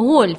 غول